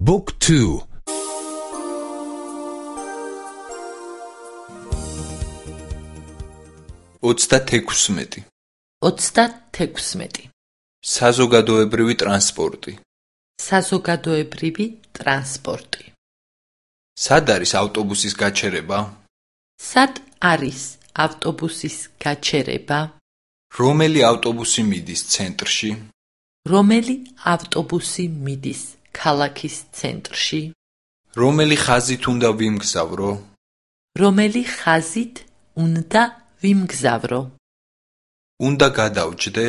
Book 2 36 36 საზოგადოებრივი ტრანსპორტი. საზოგადოებრივი ტრანსპორტი. სად არის ავტობუსის გაჩერება? სად არის ავტობუსის გაჩერება? რომელი ავტობუსი მიდის ცენტრში? რომელი ავტობუსი მიდის ქალაქის ცენტრში. რომელი ხაზით უნდა ვიმგზავრო? რომელი ხაზით უნდა ვიმგზავრო? უნდა გადავჯდე?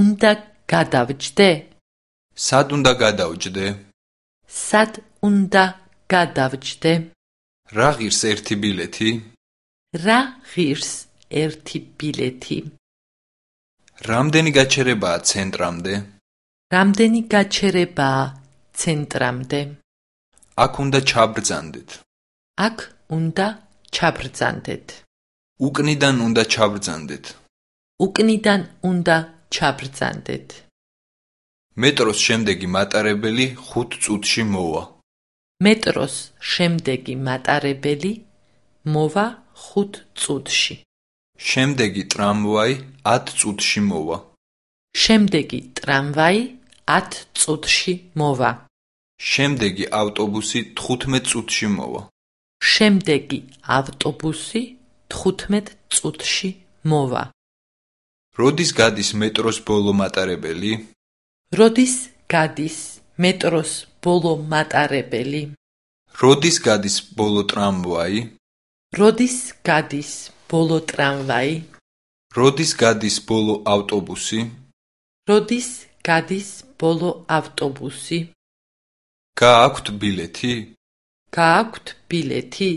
უნდა გადავჯდე. სად უნდა გადავჯდე? სად უნდა გადავჯდე? რა ღირს ერთი ბილეთი? რა ღირს ერთი ბილეთი? რამდენი გაჩერებაა ცენტრამდე რამდენი გაჩერებაა ცენტრამდე? აქ უნდა ჩაბრძანდეთ. აქ უნდა ჩაბრძანდეთ. უკნიდან უნდა ჩაბრძანდეთ. უკნიდან უნდა ჩაბრძანდეთ. მეტროს შემდეგი მატარებელი 5 წუთში მოვა. მეტროს შემდეგი მატარებელი მოვა 5 წუთში. შემდეგი ტრამვაი 10 წუთში მოვა. შემდეგი ტრამვაი 10 წუთში მოვა. შემდეგი ავტობუსი 15 წუთში მოვა. შემდეგი ავტობუსი 15 წუთში მოვა. როდის გადის მეტროს ბოლო მატარებელი? როდის გადის მეტროს ბოლო მატარებელი? როდის გადის ბოლო ტრამვაი? როდის გადის ბოლო ტრამვაი? როდის გადის ბოლო ავტობუსი? როდის გადის ბოლო ავტობუსი. გააქვთ ბილეთი? გააქვთ ბილეთი.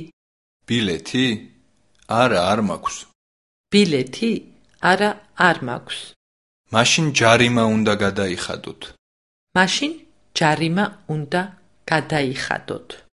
ბილეთი არა არ მაქვს. ბილეთი არა არ მაქვს. მაშინ ჯარიმა უნდა გადაიხადოთ. მაშინ ჯარიმა უნდა გადაიხადოთ